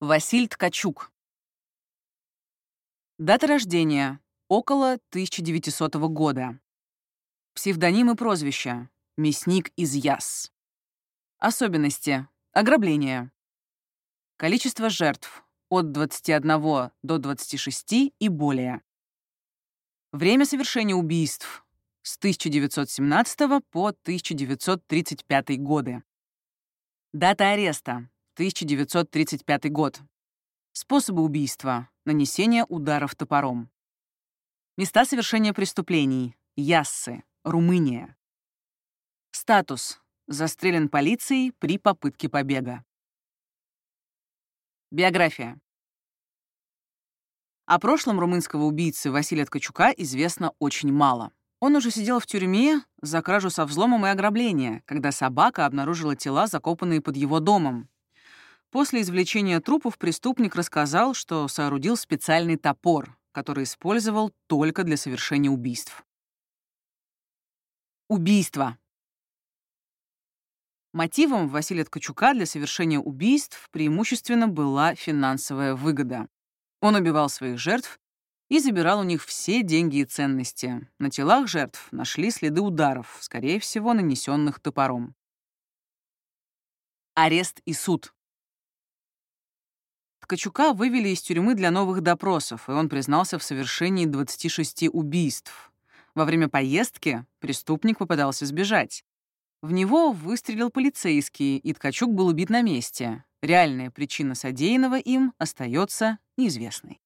Василь Ткачук. Дата рождения — около 1900 года. Псевдоним и прозвище — мясник из Яс. Особенности — ограбление. Количество жертв — от 21 до 26 и более. Время совершения убийств — с 1917 по 1935 годы. Дата ареста — 1935 год. Способы убийства — нанесение ударов топором. Места совершения преступлений — Яссы, Румыния. Статус — застрелен полицией при попытке побега. Биография. О прошлом румынского убийцы Василия Ткачука известно очень мало. Он уже сидел в тюрьме за кражу со взломом и ограбление, когда собака обнаружила тела, закопанные под его домом. После извлечения трупов преступник рассказал, что соорудил специальный топор, который использовал только для совершения убийств. Убийство. Мотивом Василия Ткачука для совершения убийств преимущественно была финансовая выгода. Он убивал своих жертв и забирал у них все деньги и ценности. На телах жертв нашли следы ударов, скорее всего, нанесенных топором. Арест и суд. Ткачука вывели из тюрьмы для новых допросов, и он признался в совершении 26 убийств. Во время поездки преступник попытался сбежать. В него выстрелил полицейский, и Ткачук был убит на месте. Реальная причина содеянного им остается неизвестной.